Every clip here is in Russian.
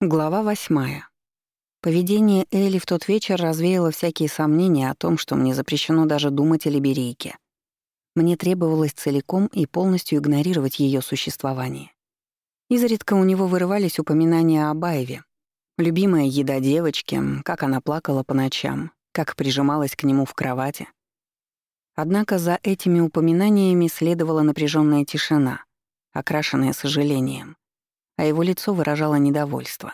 Глава восьмая. Поведение Элли в тот вечер развеяло всякие сомнения о том, что мне запрещено даже думать о либерейке. Мне требовалось целиком и полностью игнорировать ее существование. Изредка у него вырывались упоминания о Баеве. Любимая еда девочки, как она плакала по ночам, как прижималась к нему в кровати. Однако за этими упоминаниями следовала напряженная тишина, окрашенная сожалением — а его лицо выражало недовольство.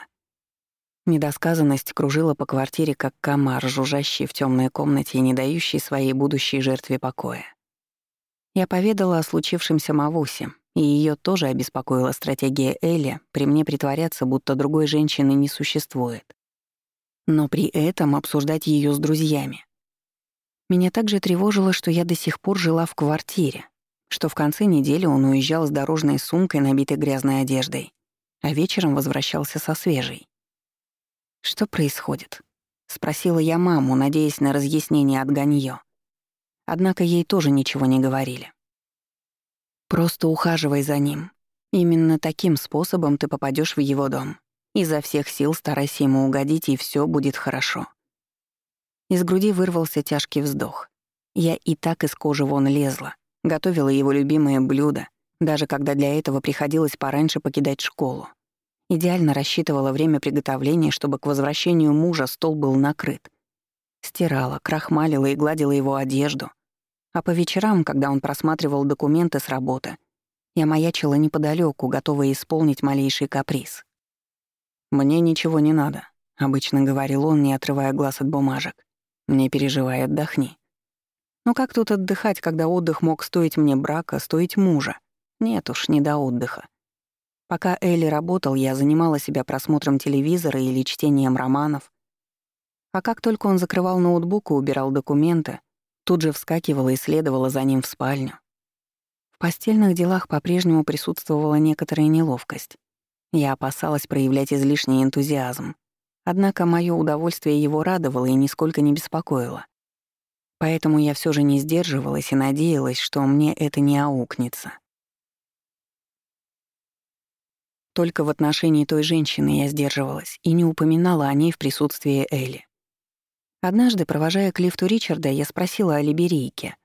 Недосказанность кружила по квартире, как комар, жужжащий в темной комнате и не дающий своей будущей жертве покоя. Я поведала о случившемся Мавусе, и ее тоже обеспокоила стратегия Элли при мне притворяться, будто другой женщины не существует. Но при этом обсуждать ее с друзьями. Меня также тревожило, что я до сих пор жила в квартире, что в конце недели он уезжал с дорожной сумкой, набитой грязной одеждой, а вечером возвращался со свежей. «Что происходит?» — спросила я маму, надеясь на разъяснение от Ганьё. Однако ей тоже ничего не говорили. «Просто ухаживай за ним. Именно таким способом ты попадешь в его дом. Изо всех сил старайся ему угодить, и все будет хорошо». Из груди вырвался тяжкий вздох. Я и так из кожи вон лезла, готовила его любимое блюдо, даже когда для этого приходилось пораньше покидать школу. Идеально рассчитывала время приготовления, чтобы к возвращению мужа стол был накрыт. Стирала, крахмалила и гладила его одежду. А по вечерам, когда он просматривал документы с работы, я маячила неподалеку, готовая исполнить малейший каприз. «Мне ничего не надо», — обычно говорил он, не отрывая глаз от бумажек. «Мне переживай, отдохни». Но как тут отдыхать, когда отдых мог стоить мне брака, стоить мужа? Нет уж, не до отдыха. Пока Элли работал, я занимала себя просмотром телевизора или чтением романов. А как только он закрывал ноутбук и убирал документы, тут же вскакивала и следовала за ним в спальню. В постельных делах по-прежнему присутствовала некоторая неловкость. Я опасалась проявлять излишний энтузиазм. Однако мое удовольствие его радовало и нисколько не беспокоило. Поэтому я все же не сдерживалась и надеялась, что мне это не аукнется. Только в отношении той женщины я сдерживалась и не упоминала о ней в присутствии Элли. Однажды, провожая к лифту Ричарда, я спросила о либерийке.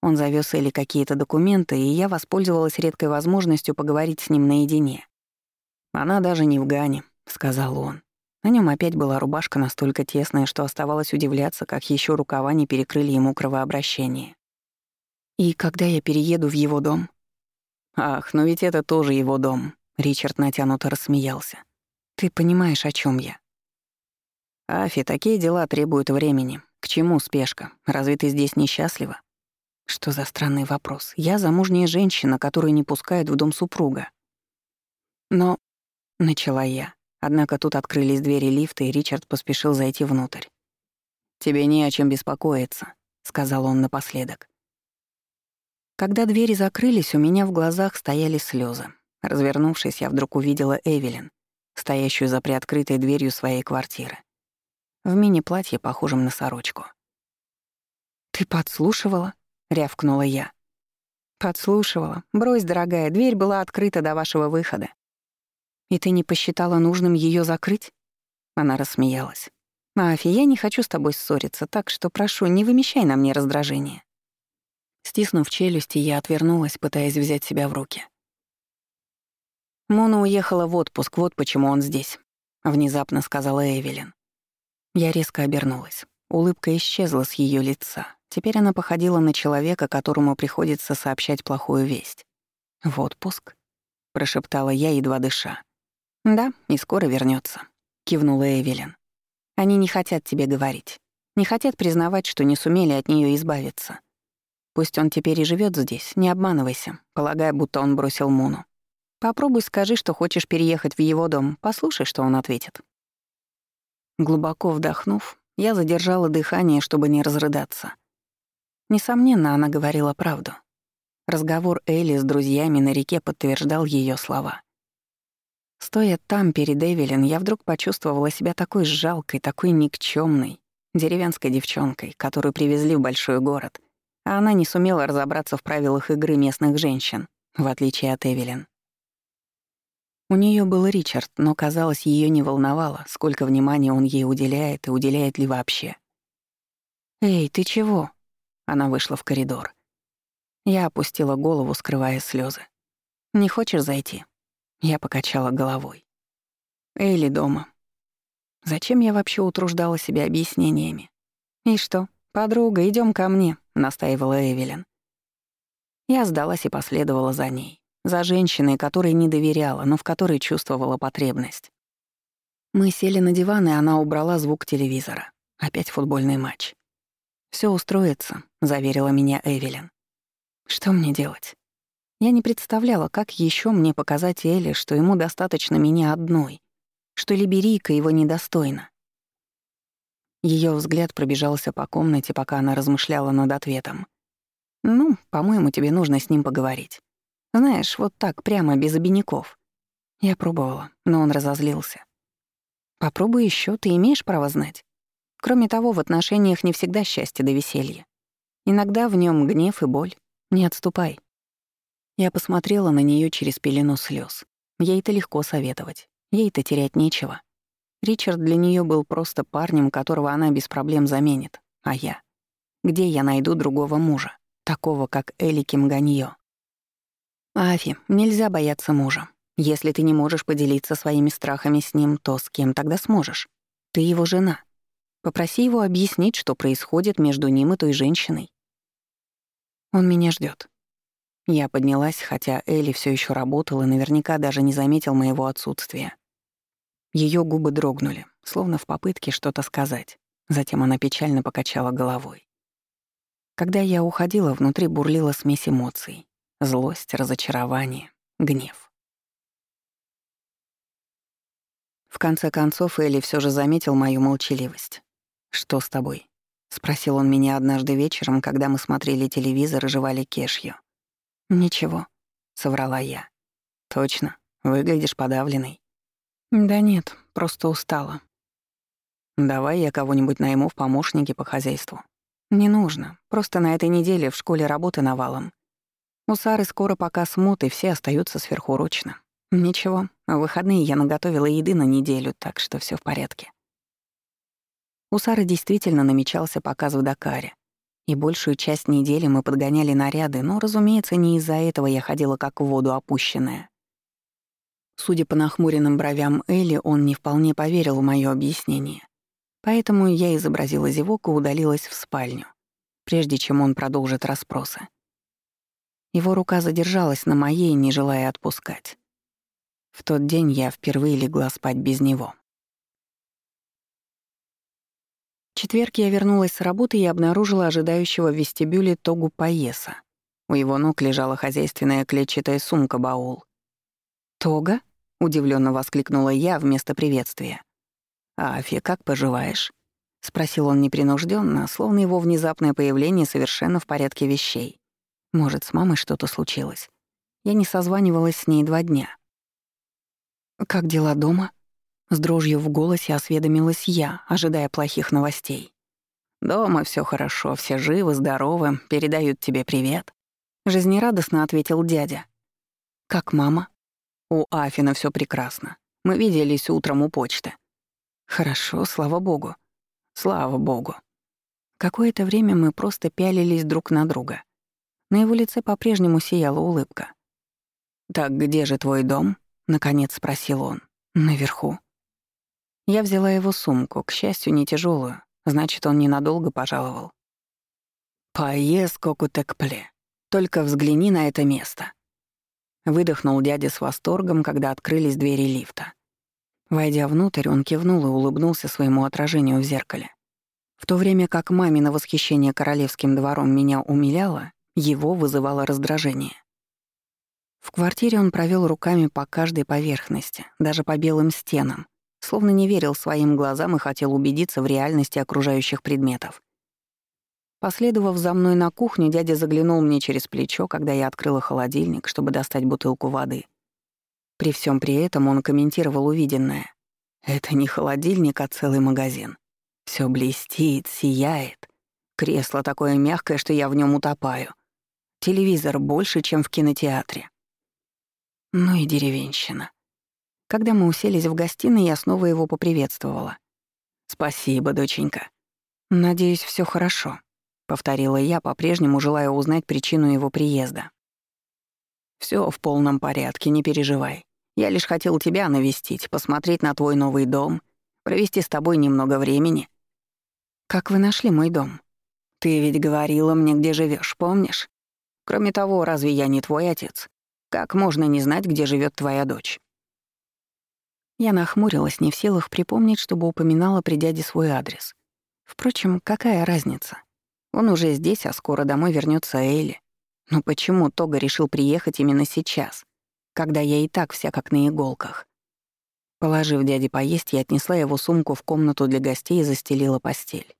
Он завез Элли какие-то документы, и я воспользовалась редкой возможностью поговорить с ним наедине. «Она даже не в Гане», — сказал он. На нем опять была рубашка настолько тесная, что оставалось удивляться, как еще рукава не перекрыли ему кровообращение. «И когда я перееду в его дом?» «Ах, но ведь это тоже его дом», Ричард натянуто рассмеялся. «Ты понимаешь, о чем я?» «Афи, такие дела требуют времени. К чему спешка? Разве ты здесь несчастлива?» Что за странный вопрос? Я замужняя женщина, которую не пускают в дом супруга. Но... Начала я. Однако тут открылись двери лифта, и Ричард поспешил зайти внутрь. «Тебе не о чем беспокоиться», — сказал он напоследок. Когда двери закрылись, у меня в глазах стояли слезы. Развернувшись, я вдруг увидела Эвелин, стоящую за приоткрытой дверью своей квартиры. В мини-платье, похожем на сорочку. «Ты подслушивала?» — рявкнула я. «Подслушивала. Брось, дорогая, дверь была открыта до вашего выхода. И ты не посчитала нужным ее закрыть?» Она рассмеялась. «Афи, я не хочу с тобой ссориться, так что прошу, не вымещай на мне раздражение». Стиснув челюсти, я отвернулась, пытаясь взять себя в руки. «Мона уехала в отпуск, вот почему он здесь», — внезапно сказала Эвелин. Я резко обернулась. Улыбка исчезла с ее лица. Теперь она походила на человека, которому приходится сообщать плохую весть. «В отпуск?» — прошептала я, едва дыша. «Да, и скоро вернется, кивнула Эвелин. «Они не хотят тебе говорить. Не хотят признавать, что не сумели от нее избавиться. Пусть он теперь и живет здесь, не обманывайся, полагая, будто он бросил Муну. Попробуй скажи, что хочешь переехать в его дом. Послушай, что он ответит». Глубоко вдохнув, я задержала дыхание, чтобы не разрыдаться. Несомненно, она говорила правду. Разговор Элли с друзьями на реке подтверждал ее слова. Стоя там перед Эвелин, я вдруг почувствовала себя такой жалкой, такой никчемной, деревенской девчонкой, которую привезли в большой город, а она не сумела разобраться в правилах игры местных женщин, в отличие от Эвелин. У нее был Ричард, но, казалось, ее не волновало, сколько внимания он ей уделяет и уделяет ли вообще. «Эй, ты чего?» Она вышла в коридор. Я опустила голову, скрывая слезы. «Не хочешь зайти?» Я покачала головой. Эйли дома. Зачем я вообще утруждала себя объяснениями? «И что, подруга, идем ко мне», — настаивала Эвелин. Я сдалась и последовала за ней за женщиной, которой не доверяла, но в которой чувствовала потребность. Мы сели на диван, и она убрала звук телевизора. Опять футбольный матч. Все устроится», — заверила меня Эвелин. «Что мне делать?» Я не представляла, как еще мне показать Элли, что ему достаточно меня одной, что Либерийка его недостойна. Ее взгляд пробежался по комнате, пока она размышляла над ответом. «Ну, по-моему, тебе нужно с ним поговорить. Знаешь, вот так, прямо, без обиняков. Я пробовала, но он разозлился. Попробуй еще, ты имеешь право знать. Кроме того, в отношениях не всегда счастье до веселья. Иногда в нем гнев и боль. Не отступай. Я посмотрела на нее через пелену слез. Ей-то легко советовать. Ей-то терять нечего. Ричард для нее был просто парнем, которого она без проблем заменит. А я? Где я найду другого мужа? Такого, как Эли Кимганьё? Афи, нельзя бояться мужа. Если ты не можешь поделиться своими страхами с ним, то с кем тогда сможешь? Ты его жена. Попроси его объяснить, что происходит между ним и той женщиной. Он меня ждет. Я поднялась, хотя Элли все еще работала и наверняка даже не заметил моего отсутствия. Ее губы дрогнули, словно в попытке что-то сказать. Затем она печально покачала головой. Когда я уходила, внутри бурлила смесь эмоций. Злость, разочарование, гнев. В конце концов Элли все же заметил мою молчаливость. «Что с тобой?» — спросил он меня однажды вечером, когда мы смотрели телевизор и жевали кешью. «Ничего», — соврала я. «Точно? Выглядишь подавленной». «Да нет, просто устала». «Давай я кого-нибудь найму в помощники по хозяйству». «Не нужно. Просто на этой неделе в школе работы навалом. У Сары скоро пока смут, и все остаются сверхурочно. Ничего, в выходные я наготовила еды на неделю, так что все в порядке. У Сары действительно намечался показ в Дакаре. И большую часть недели мы подгоняли наряды, но, разумеется, не из-за этого я ходила как в воду опущенная. Судя по нахмуренным бровям Элли, он не вполне поверил в моё объяснение. Поэтому я изобразила зевок и удалилась в спальню, прежде чем он продолжит расспросы. Его рука задержалась на моей, не желая отпускать. В тот день я впервые легла спать без него. В четверг я вернулась с работы и обнаружила ожидающего в вестибюле Тогу Паеса. У его ног лежала хозяйственная клетчатая сумка-баул. «Тога?» — удивленно воскликнула я вместо приветствия. «Афи, как поживаешь?» — спросил он непринужденно, словно его внезапное появление совершенно в порядке вещей. Может, с мамой что-то случилось. Я не созванивалась с ней два дня. «Как дела дома?» С дрожью в голосе осведомилась я, ожидая плохих новостей. «Дома все хорошо, все живы, здоровы, передают тебе привет», — жизнерадостно ответил дядя. «Как мама?» «У Афина все прекрасно. Мы виделись утром у почты». «Хорошо, слава богу». «Слава богу». Какое-то время мы просто пялились друг на друга. На его лице по-прежнему сияла улыбка. «Так где же твой дом?» — наконец спросил он. «Наверху». Я взяла его сумку, к счастью, не тяжелую, значит, он ненадолго пожаловал. «Поез кокутекпле. Только взгляни на это место». Выдохнул дядя с восторгом, когда открылись двери лифта. Войдя внутрь, он кивнул и улыбнулся своему отражению в зеркале. В то время как мамино восхищение королевским двором меня умиляло, его вызывало раздражение. В квартире он провел руками по каждой поверхности, даже по белым стенам, словно не верил своим глазам и хотел убедиться в реальности окружающих предметов. Последовав за мной на кухню, дядя заглянул мне через плечо, когда я открыла холодильник, чтобы достать бутылку воды. При всем при этом он комментировал увиденное. «Это не холодильник, а целый магазин. Все блестит, сияет. Кресло такое мягкое, что я в нем утопаю. Телевизор больше, чем в кинотеатре. Ну и деревенщина. Когда мы уселись в гостиной, я снова его поприветствовала. «Спасибо, доченька». «Надеюсь, все хорошо», — повторила я, по-прежнему желая узнать причину его приезда. Все в полном порядке, не переживай. Я лишь хотел тебя навестить, посмотреть на твой новый дом, провести с тобой немного времени». «Как вы нашли мой дом?» «Ты ведь говорила мне, где живешь, помнишь? Кроме того, разве я не твой отец? Как можно не знать, где живет твоя дочь?» Я нахмурилась, не в силах припомнить, чтобы упоминала при дяде свой адрес. Впрочем, какая разница? Он уже здесь, а скоро домой вернется Элли. Но почему Тога решил приехать именно сейчас, когда я и так вся как на иголках? Положив дяде поесть, я отнесла его сумку в комнату для гостей и застелила постель.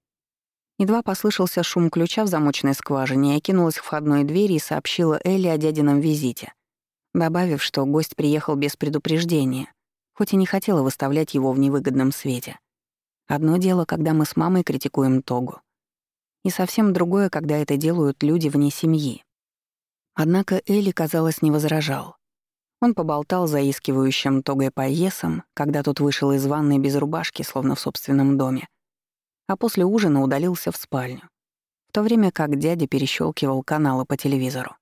Едва послышался шум ключа в замочной скважине, я кинулась к входной двери и сообщила Элли о дядином визите, добавив, что гость приехал без предупреждения, хоть и не хотела выставлять его в невыгодном свете. Одно дело, когда мы с мамой критикуем Тогу, и совсем другое, когда это делают люди вне семьи. Однако Элли, казалось, не возражал. Он поболтал заискивающим Тогой Пайесом, когда тот вышел из ванной без рубашки, словно в собственном доме, а после ужина удалился в спальню, в то время как дядя перещелкивал каналы по телевизору.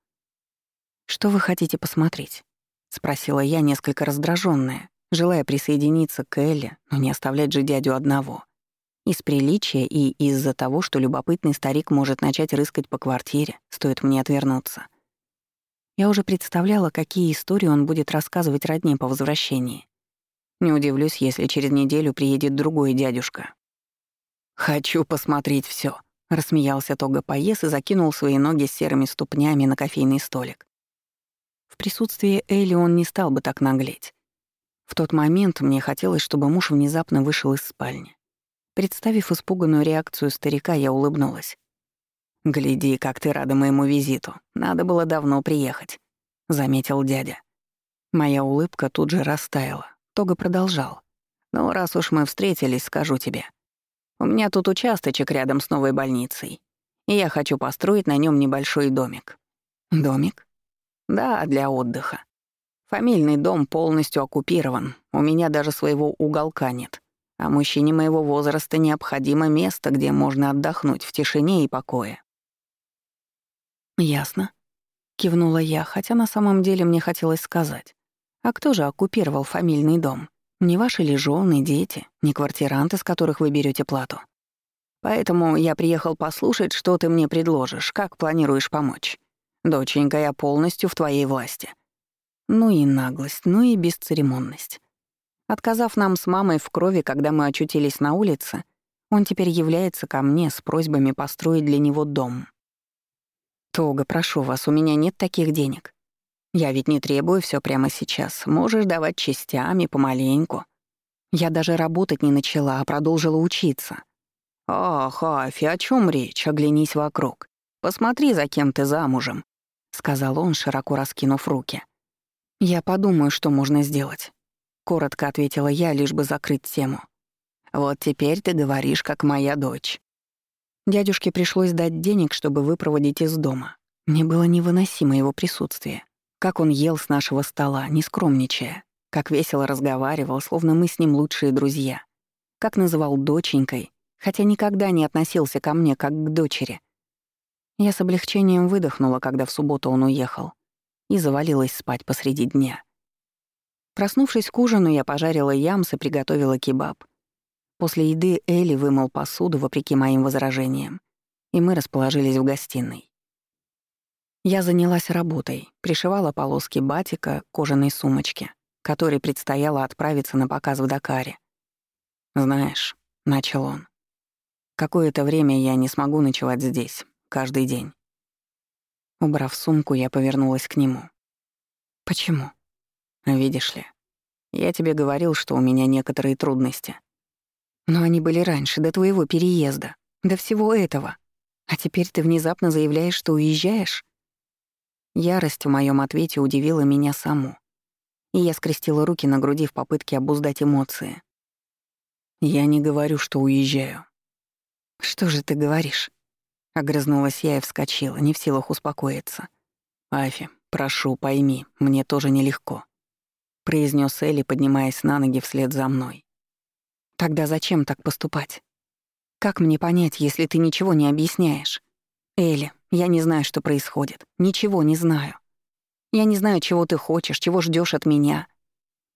«Что вы хотите посмотреть?» — спросила я, несколько раздраженная, желая присоединиться к Элли, но не оставлять же дядю одного. Из приличия и из-за того, что любопытный старик может начать рыскать по квартире, стоит мне отвернуться. Я уже представляла, какие истории он будет рассказывать родне по возвращении. Не удивлюсь, если через неделю приедет другой дядюшка. «Хочу посмотреть все, рассмеялся Тога Паес и закинул свои ноги серыми ступнями на кофейный столик. В присутствии Элли он не стал бы так наглеть. В тот момент мне хотелось, чтобы муж внезапно вышел из спальни. Представив испуганную реакцию старика, я улыбнулась. «Гляди, как ты рада моему визиту. Надо было давно приехать», — заметил дядя. Моя улыбка тут же растаяла. Тога продолжал. «Ну, раз уж мы встретились, скажу тебе. У меня тут участочек рядом с новой больницей, и я хочу построить на нем небольшой домик». «Домик?» «Да, для отдыха. Фамильный дом полностью оккупирован, у меня даже своего уголка нет. А мужчине моего возраста необходимо место, где можно отдохнуть в тишине и покое. «Ясно», — кивнула я, хотя на самом деле мне хотелось сказать. «А кто же оккупировал фамильный дом? Не ваши ли жены, дети, не квартиранты, с которых вы берете плату? Поэтому я приехал послушать, что ты мне предложишь, как планируешь помочь. Доченька, я полностью в твоей власти». Ну и наглость, ну и бесцеремонность. Отказав нам с мамой в крови, когда мы очутились на улице, он теперь является ко мне с просьбами построить для него дом. «Тога, прошу вас, у меня нет таких денег. Я ведь не требую все прямо сейчас. Можешь давать частями, помаленьку. Я даже работать не начала, а продолжила учиться». «Ах, Афи, о чем речь? Оглянись вокруг. Посмотри, за кем ты замужем», — сказал он, широко раскинув руки. «Я подумаю, что можно сделать», — коротко ответила я, лишь бы закрыть тему. «Вот теперь ты говоришь, как моя дочь». Дядюшке пришлось дать денег, чтобы выпроводить из дома. Мне было невыносимо его присутствие. Как он ел с нашего стола, не скромничая. Как весело разговаривал, словно мы с ним лучшие друзья. Как называл доченькой, хотя никогда не относился ко мне как к дочери. Я с облегчением выдохнула, когда в субботу он уехал, и завалилась спать посреди дня. Проснувшись к ужину, я пожарила ямс и приготовила кебаб — После еды Элли вымыл посуду, вопреки моим возражениям, и мы расположились в гостиной. Я занялась работой, пришивала полоски батика к кожаной сумочке, которой предстояло отправиться на показ в Дакаре. «Знаешь», — начал он, — «какое-то время я не смогу ночевать здесь, каждый день». Убрав сумку, я повернулась к нему. «Почему?» «Видишь ли, я тебе говорил, что у меня некоторые трудности. Но они были раньше, до твоего переезда, до всего этого. А теперь ты внезапно заявляешь, что уезжаешь? Ярость в моем ответе удивила меня саму. И я скрестила руки на груди в попытке обуздать эмоции. Я не говорю, что уезжаю. Что же ты говоришь? Огрызнулась я и вскочила, не в силах успокоиться. Афи, прошу, пойми, мне тоже нелегко. — произнес Элли, поднимаясь на ноги вслед за мной. «Тогда зачем так поступать? Как мне понять, если ты ничего не объясняешь? Элли, я не знаю, что происходит. Ничего не знаю. Я не знаю, чего ты хочешь, чего ждешь от меня».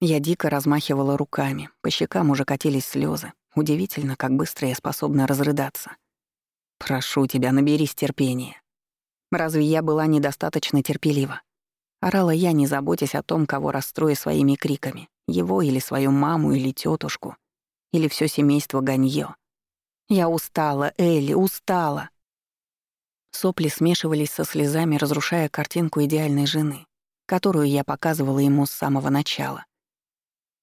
Я дико размахивала руками, по щекам уже катились слезы. Удивительно, как быстро я способна разрыдаться. «Прошу тебя, наберись терпения. Разве я была недостаточно терпелива? Орала я, не заботясь о том, кого расстрою своими криками. Его или свою маму, или тетушку, или все семейство Ганьё. Я устала, Элли, устала. Сопли смешивались со слезами, разрушая картинку идеальной жены, которую я показывала ему с самого начала.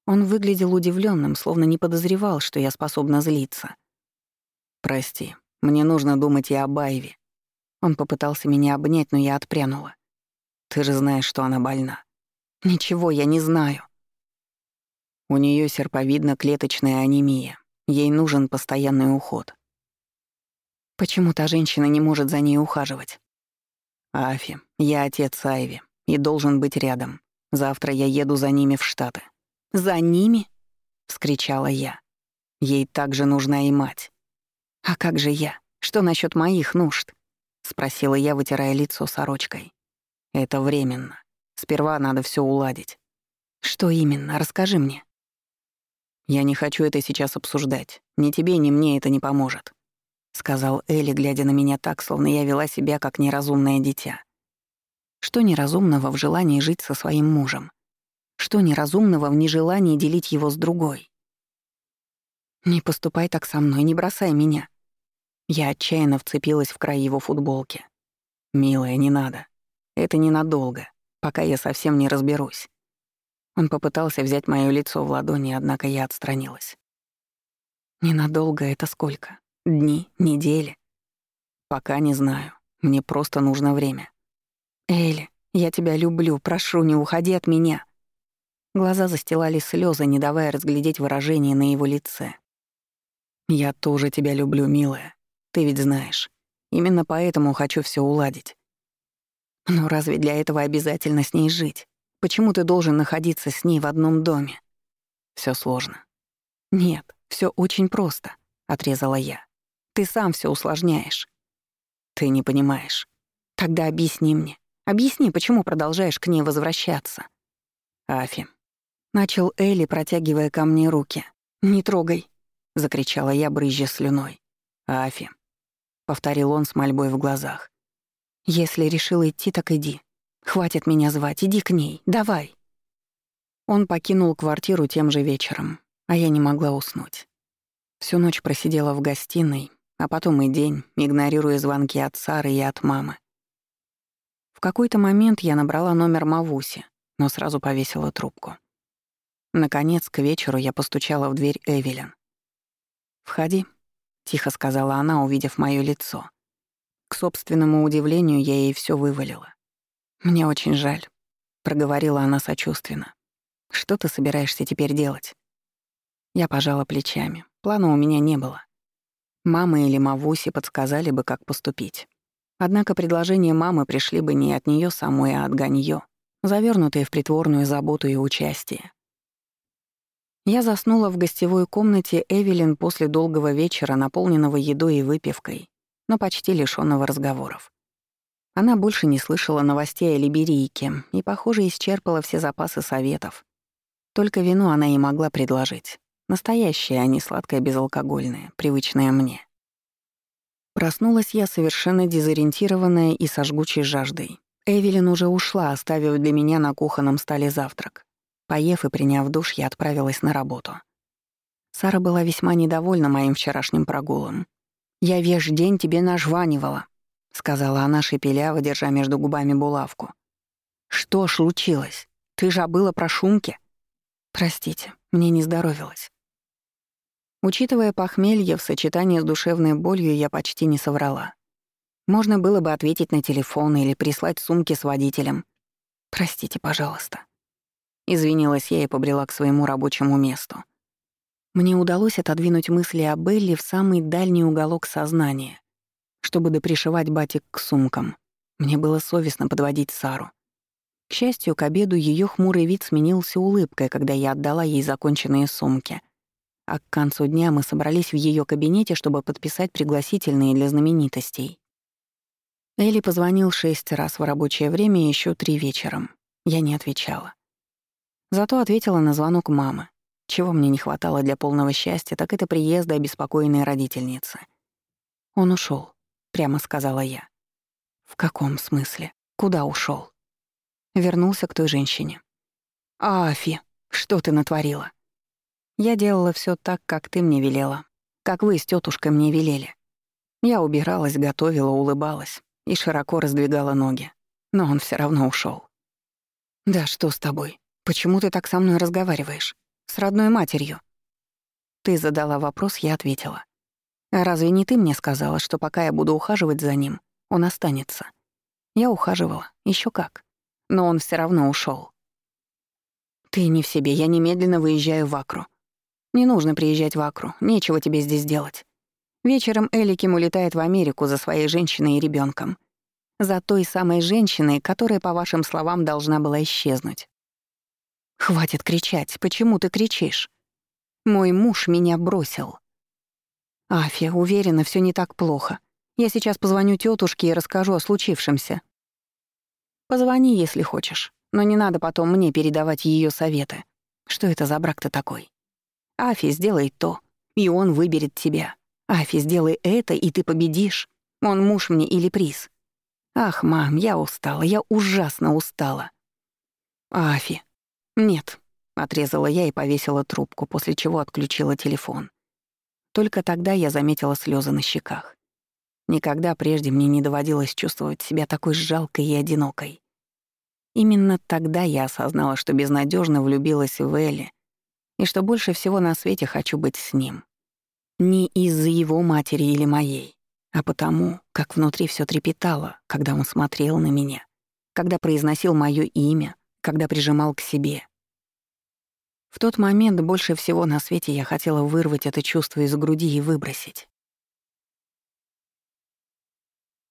Он выглядел удивленным, словно не подозревал, что я способна злиться. «Прости, мне нужно думать и об Айве». Он попытался меня обнять, но я отпрянула. «Ты же знаешь, что она больна». «Ничего я не знаю». У нее серповидно-клеточная анемия. Ей нужен постоянный уход. Почему та женщина не может за ней ухаживать? Афи, я отец Айви и должен быть рядом. Завтра я еду за ними в Штаты. «За ними?» — вскричала я. «Ей также нужна и мать». «А как же я? Что насчет моих нужд?» — спросила я, вытирая лицо сорочкой. «Это временно. Сперва надо все уладить». «Что именно? Расскажи мне». «Я не хочу это сейчас обсуждать. Ни тебе, ни мне это не поможет», — сказал Элли, глядя на меня так, словно я вела себя как неразумное дитя. Что неразумного в желании жить со своим мужем? Что неразумного в нежелании делить его с другой? «Не поступай так со мной, не бросай меня». Я отчаянно вцепилась в край его футболки. «Милая, не надо. Это ненадолго, пока я совсем не разберусь». Он попытался взять моё лицо в ладони, однако я отстранилась. «Ненадолго это сколько? Дни? Недели?» «Пока не знаю. Мне просто нужно время». «Элли, я тебя люблю, прошу, не уходи от меня». Глаза застилали слезы, не давая разглядеть выражение на его лице. «Я тоже тебя люблю, милая. Ты ведь знаешь. Именно поэтому хочу все уладить. Но разве для этого обязательно с ней жить? Почему ты должен находиться с ней в одном доме? Все сложно. Нет, все очень просто, отрезала я. Ты сам все усложняешь. Ты не понимаешь. Тогда объясни мне. Объясни, почему продолжаешь к ней возвращаться. Афи, Начал Элли, протягивая ко мне руки. «Не трогай!» — закричала я, брызжа слюной. «Афи!» — повторил он с мольбой в глазах. «Если решил идти, так иди. Хватит меня звать, иди к ней, давай!» Он покинул квартиру тем же вечером, а я не могла уснуть. Всю ночь просидела в гостиной, а потом и день, игнорируя звонки от Сары и от мамы. В какой-то момент я набрала номер Мавуси, но сразу повесила трубку. Наконец, к вечеру я постучала в дверь Эвелин. «Входи», — тихо сказала она, увидев моё лицо. К собственному удивлению, я ей всё вывалила. «Мне очень жаль», — проговорила она сочувственно. «Что ты собираешься теперь делать?» Я пожала плечами. Плана у меня не было. Мама или Мавуси подсказали бы, как поступить. Однако предложения мамы пришли бы не от неё самой, а от Ганьё, завернутые в притворную заботу и участие. Я заснула в гостевой комнате Эвелин после долгого вечера, наполненного едой и выпивкой, но почти лишённого разговоров. Она больше не слышала новостей о Либерийке и, похоже, исчерпала все запасы советов. Только вино она и могла предложить. Настоящее, а не сладкое безалкогольное, привычное мне. Проснулась я совершенно дезориентированная и со жгучей жаждой. Эвелин уже ушла, оставив для меня на кухонном столе завтрак. Поев и приняв душ, я отправилась на работу. Сара была весьма недовольна моим вчерашним прогулом. «Я весь день тебе нажванивала», — сказала она, шепеляво, держа между губами булавку. «Что случилось? Ты забыла про шумки?» «Простите, мне не здоровилось». Учитывая похмелье в сочетании с душевной болью, я почти не соврала. Можно было бы ответить на телефон или прислать сумки с водителем. «Простите, пожалуйста». Извинилась я и побрела к своему рабочему месту. Мне удалось отодвинуть мысли о Белли в самый дальний уголок сознания, чтобы допришивать батик к сумкам. Мне было совестно подводить Сару. К счастью, к обеду ее хмурый вид сменился улыбкой, когда я отдала ей законченные сумки. А к концу дня мы собрались в ее кабинете, чтобы подписать пригласительные для знаменитостей. Элли позвонил шесть раз в рабочее время и еще три вечером. Я не отвечала. Зато ответила на звонок мамы. Чего мне не хватало для полного счастья, так это приезда обеспокоенной родительницы. Он ушел, прямо сказала я. В каком смысле? Куда ушел? Вернулся к той женщине. «Афи, что ты натворила?» «Я делала все так, как ты мне велела. Как вы с тетушкой мне велели. Я убиралась, готовила, улыбалась и широко раздвигала ноги. Но он все равно ушел. «Да что с тобой? Почему ты так со мной разговариваешь? С родной матерью?» Ты задала вопрос, я ответила. «Разве не ты мне сказала, что пока я буду ухаживать за ним, он останется?» Я ухаживала, еще как но он все равно ушел. «Ты не в себе, я немедленно выезжаю в Акру. Не нужно приезжать в Акру, нечего тебе здесь делать. Вечером Эликим улетает в Америку за своей женщиной и ребенком, За той самой женщиной, которая, по вашим словам, должна была исчезнуть. Хватит кричать, почему ты кричишь? Мой муж меня бросил. Афия, уверена, все не так плохо. Я сейчас позвоню тетушке и расскажу о случившемся. Позвони, если хочешь, но не надо потом мне передавать ее советы. Что это за брак-то такой? Афи сделай то, и он выберет тебя. Афи, сделай это, и ты победишь. Он муж мне или приз. Ах, мам, я устала, я ужасно устала. Афи. Нет, отрезала я и повесила трубку, после чего отключила телефон. Только тогда я заметила слезы на щеках. Никогда прежде мне не доводилось чувствовать себя такой жалкой и одинокой. Именно тогда я осознала, что безнадежно влюбилась в Элли и что больше всего на свете хочу быть с ним. Не из-за его матери или моей, а потому, как внутри все трепетало, когда он смотрел на меня, когда произносил мое имя, когда прижимал к себе. В тот момент больше всего на свете я хотела вырвать это чувство из груди и выбросить.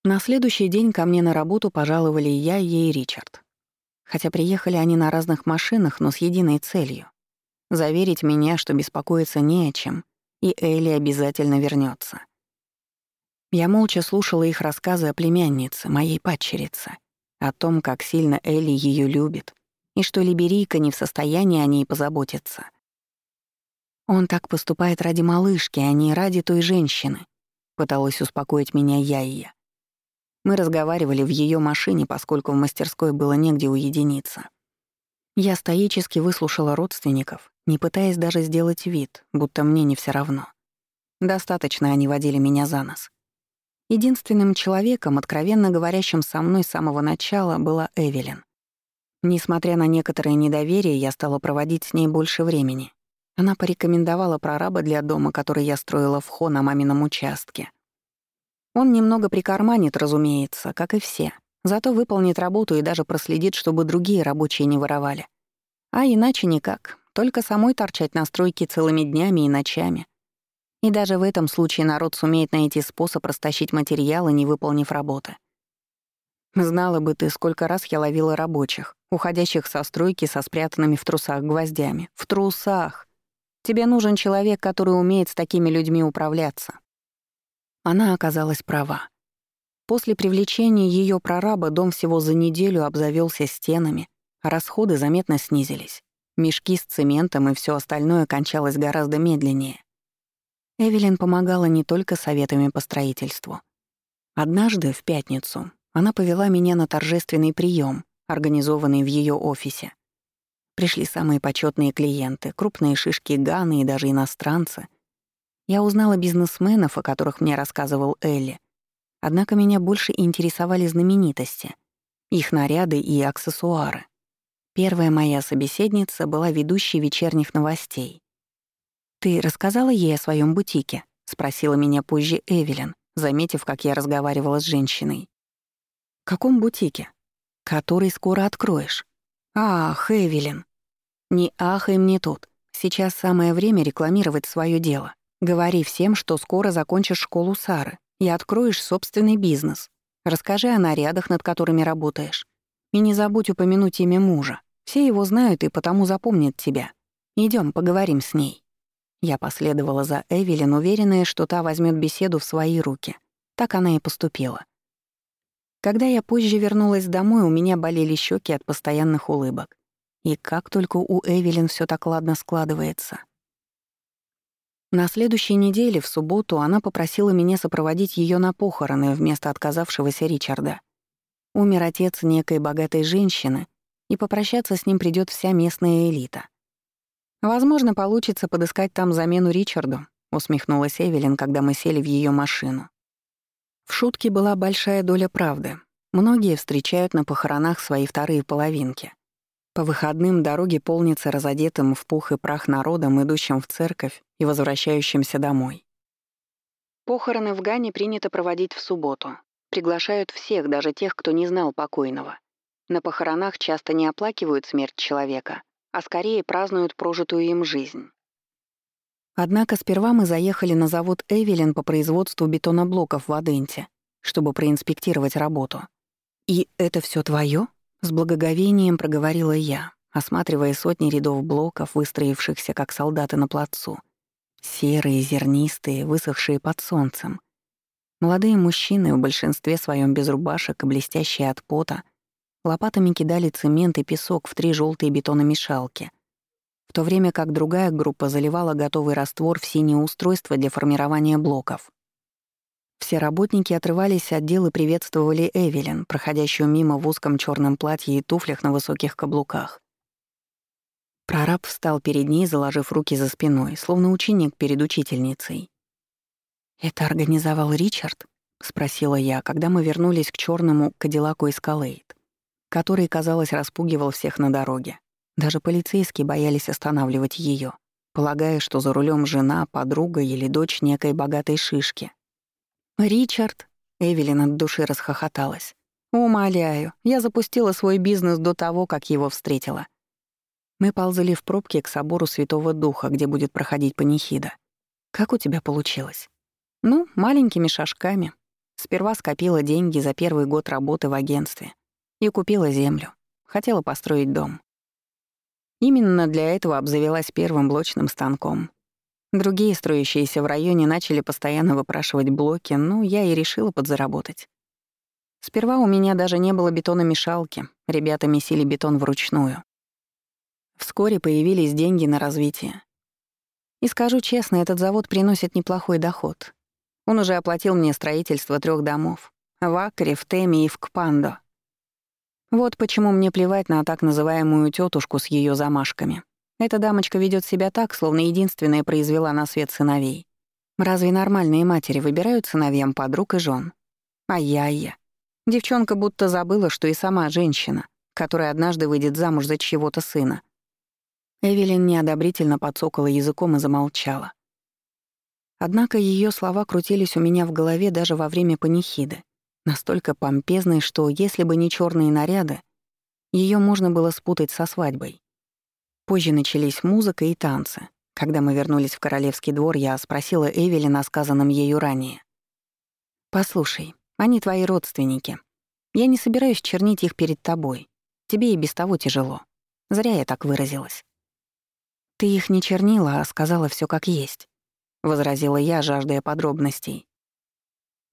На следующий день ко мне на работу пожаловали я, ей и Ричард. Хотя приехали они на разных машинах, но с единой целью — заверить меня, что беспокоиться не о чем, и Элли обязательно вернется. Я молча слушала их рассказы о племяннице, моей падчерице, о том, как сильно Элли ее любит, и что Либерийка не в состоянии о ней позаботиться. Он так поступает ради малышки, а не ради той женщины, пыталась успокоить меня Яйя. Мы разговаривали в ее машине, поскольку в мастерской было негде уединиться. Я стоически выслушала родственников, не пытаясь даже сделать вид, будто мне не все равно. Достаточно они водили меня за нос. Единственным человеком, откровенно говорящим со мной с самого начала, была Эвелин. Несмотря на некоторое недоверие, я стала проводить с ней больше времени. Она порекомендовала прораба для дома, который я строила в Хо на мамином участке. Он немного прикарманит, разумеется, как и все. Зато выполнит работу и даже проследит, чтобы другие рабочие не воровали. А иначе никак. Только самой торчать на стройке целыми днями и ночами. И даже в этом случае народ сумеет найти способ растащить материалы, не выполнив работы. Знала бы ты, сколько раз я ловила рабочих, уходящих со стройки со спрятанными в трусах гвоздями. В трусах! Тебе нужен человек, который умеет с такими людьми управляться. Она оказалась права. После привлечения ее прораба дом всего за неделю обзавелся стенами, а расходы заметно снизились. Мешки с цементом и все остальное кончалось гораздо медленнее. Эвелин помогала не только советами по строительству. Однажды, в пятницу, она повела меня на торжественный прием, организованный в ее офисе. Пришли самые почетные клиенты, крупные шишки Ганы и даже иностранцы, я узнала бизнесменов, о которых мне рассказывал Элли. Однако меня больше интересовали знаменитости, их наряды и аксессуары. Первая моя собеседница была ведущей вечерних новостей. «Ты рассказала ей о своем бутике?» — спросила меня позже Эвелин, заметив, как я разговаривала с женщиной. «Каком бутике?» «Который скоро откроешь». «Ах, Эвелин!» «Не ахай мне тут. Сейчас самое время рекламировать свое дело. Говори всем, что скоро закончишь школу Сары и откроешь собственный бизнес. Расскажи о нарядах, над которыми работаешь. И не забудь упомянуть имя мужа. Все его знают и потому запомнят тебя. Идем, поговорим с ней». Я последовала за Эвелин, уверенная, что та возьмет беседу в свои руки. Так она и поступила. Когда я позже вернулась домой, у меня болели щеки от постоянных улыбок. И как только у Эвелин все так ладно складывается. На следующей неделе, в субботу, она попросила меня сопроводить ее на похороны вместо отказавшегося Ричарда. Умер отец некой богатой женщины, и попрощаться с ним придет вся местная элита. «Возможно, получится подыскать там замену Ричарду», — усмехнулась Эвелин, когда мы сели в ее машину. В шутке была большая доля правды. Многие встречают на похоронах свои вторые половинки. По выходным дороги полнятся разодетым в пух и прах народом, идущим в церковь и возвращающимся домой. Похороны в Гане принято проводить в субботу. Приглашают всех, даже тех, кто не знал покойного. На похоронах часто не оплакивают смерть человека, а скорее празднуют прожитую им жизнь. Однако сперва мы заехали на завод «Эвелин» по производству бетоноблоков в Аденте, чтобы проинспектировать работу. «И это все твое? С благоговением проговорила я, осматривая сотни рядов блоков, выстроившихся как солдаты на плацу. Серые, зернистые, высохшие под солнцем. Молодые мужчины, в большинстве своем без рубашек и блестящие от пота, лопатами кидали цемент и песок в три желтые бетономешалки, в то время как другая группа заливала готовый раствор в синее устройство для формирования блоков. Все работники отрывались от дел и приветствовали Эвелин, проходящую мимо в узком черном платье и туфлях на высоких каблуках. Прораб встал перед ней, заложив руки за спиной, словно ученик перед учительницей. «Это организовал Ричард?» — спросила я, когда мы вернулись к черному Кадиллаку Эскалейд, который, казалось, распугивал всех на дороге. Даже полицейские боялись останавливать ее, полагая, что за рулем жена, подруга или дочь некой богатой шишки, «Ричард», — Эвелин от души расхохоталась. «Умоляю, я запустила свой бизнес до того, как его встретила». Мы ползали в пробке к собору Святого Духа, где будет проходить панихида. «Как у тебя получилось?» «Ну, маленькими шажками. Сперва скопила деньги за первый год работы в агентстве и купила землю. Хотела построить дом. Именно для этого обзавелась первым блочным станком. Другие строящиеся в районе начали постоянно выпрашивать блоки, ну, я и решила подзаработать. Сперва у меня даже не было бетономешалки, ребята месили бетон вручную. Вскоре появились деньги на развитие. И скажу честно, этот завод приносит неплохой доход. Он уже оплатил мне строительство трех домов — в Акре, в Теме и в Кпандо. Вот почему мне плевать на так называемую тетушку с ее замашками. Эта дамочка ведет себя так, словно единственная произвела на свет сыновей. Разве нормальные матери выбирают сыновьям подруг и жен? Ай-яй-я. Девчонка будто забыла, что и сама женщина, которая однажды выйдет замуж за чьего-то сына. Эвелин неодобрительно подсокала языком и замолчала. Однако ее слова крутились у меня в голове даже во время панихиды, настолько помпезной, что если бы не черные наряды, ее можно было спутать со свадьбой. Позже начались музыка и танцы. Когда мы вернулись в королевский двор, я спросила Эвелин о сказанном ею ранее. «Послушай, они твои родственники. Я не собираюсь чернить их перед тобой. Тебе и без того тяжело. Зря я так выразилась». «Ты их не чернила, а сказала все как есть», — возразила я, жаждая подробностей.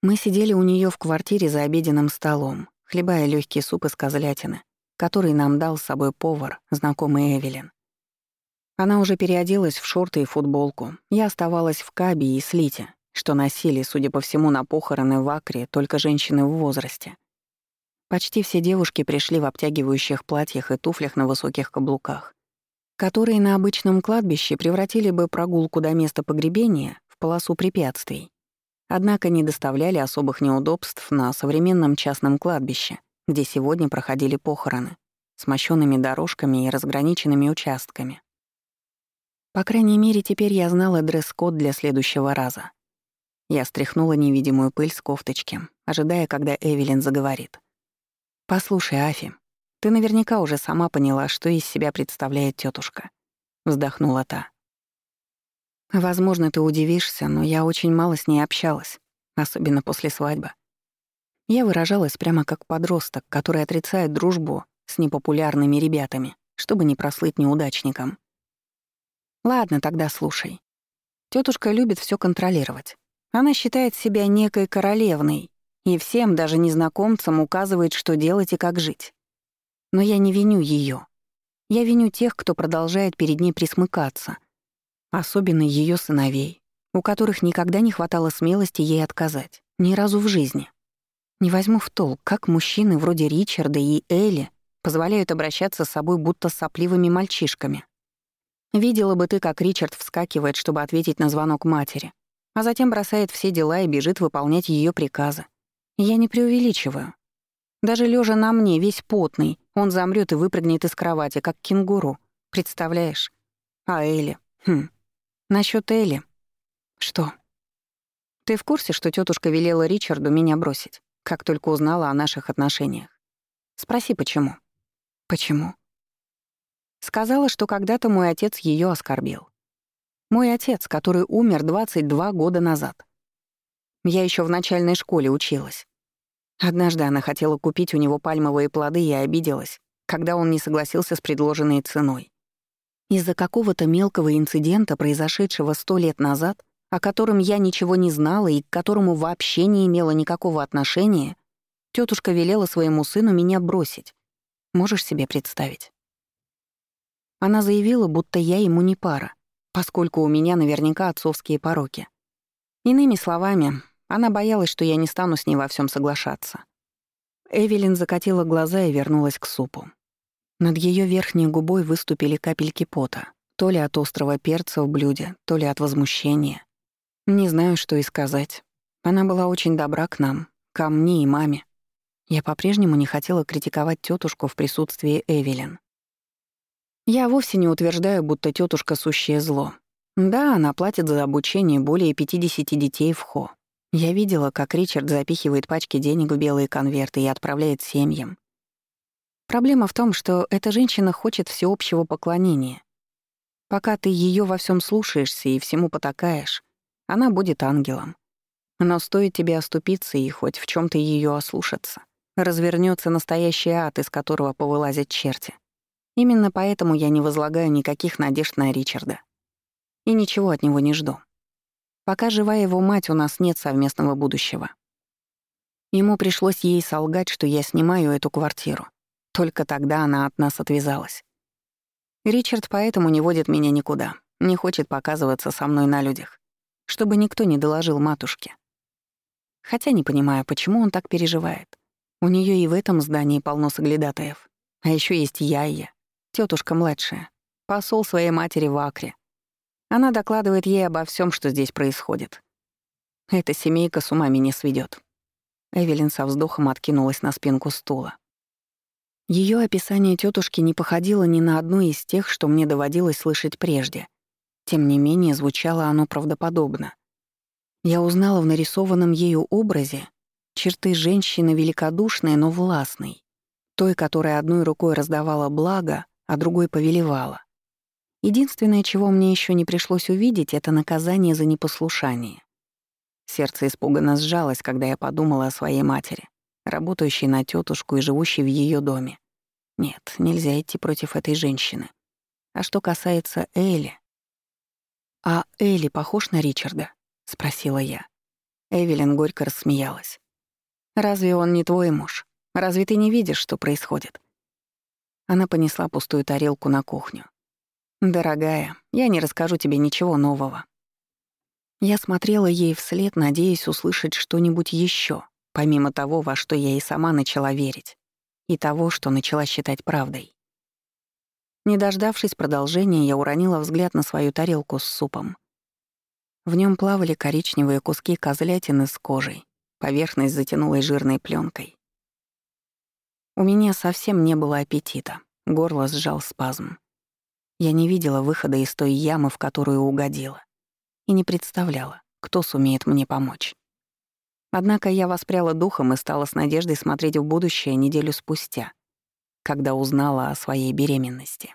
Мы сидели у нее в квартире за обеденным столом, хлебая легкий суп из козлятины, который нам дал с собой повар, знакомый Эвелин. Она уже переоделась в шорты и футболку. Я оставалась в кабе и слите, что носили, судя по всему, на похороны в Акре только женщины в возрасте. Почти все девушки пришли в обтягивающих платьях и туфлях на высоких каблуках, которые на обычном кладбище превратили бы прогулку до места погребения в полосу препятствий. Однако не доставляли особых неудобств на современном частном кладбище, где сегодня проходили похороны, с мощёными дорожками и разграниченными участками. По крайней мере, теперь я знала дресс-код для следующего раза. Я стряхнула невидимую пыль с кофточки, ожидая, когда Эвелин заговорит. «Послушай, Афи, ты наверняка уже сама поняла, что из себя представляет тетушка. Вздохнула та. «Возможно, ты удивишься, но я очень мало с ней общалась, особенно после свадьбы. Я выражалась прямо как подросток, который отрицает дружбу с непопулярными ребятами, чтобы не прослыть неудачником. Ладно, тогда слушай. Тетушка любит все контролировать. Она считает себя некой королевной и всем, даже незнакомцам, указывает, что делать и как жить. Но я не виню ее. Я виню тех, кто продолжает перед ней присмыкаться. Особенно ее сыновей, у которых никогда не хватало смелости ей отказать. Ни разу в жизни. Не возьму в толк, как мужчины вроде Ричарда и Элли позволяют обращаться с собой будто сопливыми мальчишками. Видела бы ты, как Ричард вскакивает, чтобы ответить на звонок матери, а затем бросает все дела и бежит выполнять ее приказы. Я не преувеличиваю. Даже лежа на мне, весь потный, он замрет и выпрыгнет из кровати, как кенгуру. Представляешь? А Элли? Хм. Насчет Элли. Что? Ты в курсе, что тетушка велела Ричарду меня бросить? как только узнала о наших отношениях. Спроси, почему. Почему? Сказала, что когда-то мой отец ее оскорбил. Мой отец, который умер 22 года назад. Я еще в начальной школе училась. Однажды она хотела купить у него пальмовые плоды и обиделась, когда он не согласился с предложенной ценой. Из-за какого-то мелкого инцидента, произошедшего сто лет назад, о котором я ничего не знала и к которому вообще не имела никакого отношения, тетушка велела своему сыну меня бросить. Можешь себе представить? Она заявила, будто я ему не пара, поскольку у меня наверняка отцовские пороки. Иными словами, она боялась, что я не стану с ней во всем соглашаться. Эвелин закатила глаза и вернулась к супу. Над ее верхней губой выступили капельки пота, то ли от острого перца в блюде, то ли от возмущения. Не знаю, что и сказать. Она была очень добра к нам, ко мне и маме. Я по-прежнему не хотела критиковать тетушку в присутствии Эвелин. Я вовсе не утверждаю, будто тетушка сущее зло. Да, она платит за обучение более 50 детей в Хо. Я видела, как Ричард запихивает пачки денег в белые конверты и отправляет семьям. Проблема в том, что эта женщина хочет всеобщего поклонения. Пока ты ее во всем слушаешься и всему потакаешь, она будет ангелом. Но стоит тебе оступиться и хоть в чем то ее ослушаться, развернется настоящий ад, из которого повылазят черти. Именно поэтому я не возлагаю никаких надежд на Ричарда. И ничего от него не жду. Пока жива его мать, у нас нет совместного будущего. Ему пришлось ей солгать, что я снимаю эту квартиру. Только тогда она от нас отвязалась. Ричард поэтому не водит меня никуда, не хочет показываться со мной на людях чтобы никто не доложил матушке. Хотя не понимаю, почему он так переживает. У нее и в этом здании полно соглядатаев. А еще есть Яйя, тетушка младшая, посол своей матери в Акре. Она докладывает ей обо всем, что здесь происходит. Эта семейка с ума меня сведет. Эвелин со вздохом откинулась на спинку стула. Ее описание тетушки не походило ни на одну из тех, что мне доводилось слышать прежде — тем не менее, звучало оно правдоподобно. Я узнала в нарисованном ею образе черты женщины великодушной, но властной, той, которая одной рукой раздавала благо, а другой повелевала. Единственное, чего мне еще не пришлось увидеть, это наказание за непослушание. Сердце испуганно сжалось, когда я подумала о своей матери, работающей на тетушку и живущей в ее доме. Нет, нельзя идти против этой женщины. А что касается Эли, «А Элли похож на Ричарда?» — спросила я. Эвелин горько рассмеялась. «Разве он не твой муж? Разве ты не видишь, что происходит?» Она понесла пустую тарелку на кухню. «Дорогая, я не расскажу тебе ничего нового». Я смотрела ей вслед, надеясь услышать что-нибудь еще, помимо того, во что я и сама начала верить, и того, что начала считать правдой. Не дождавшись продолжения, я уронила взгляд на свою тарелку с супом. В нем плавали коричневые куски козлятины с кожей, поверхность затянулась жирной пленкой. У меня совсем не было аппетита, горло сжал спазм. Я не видела выхода из той ямы, в которую угодила, и не представляла, кто сумеет мне помочь. Однако я воспряла духом и стала с надеждой смотреть в будущее неделю спустя — когда узнала о своей беременности.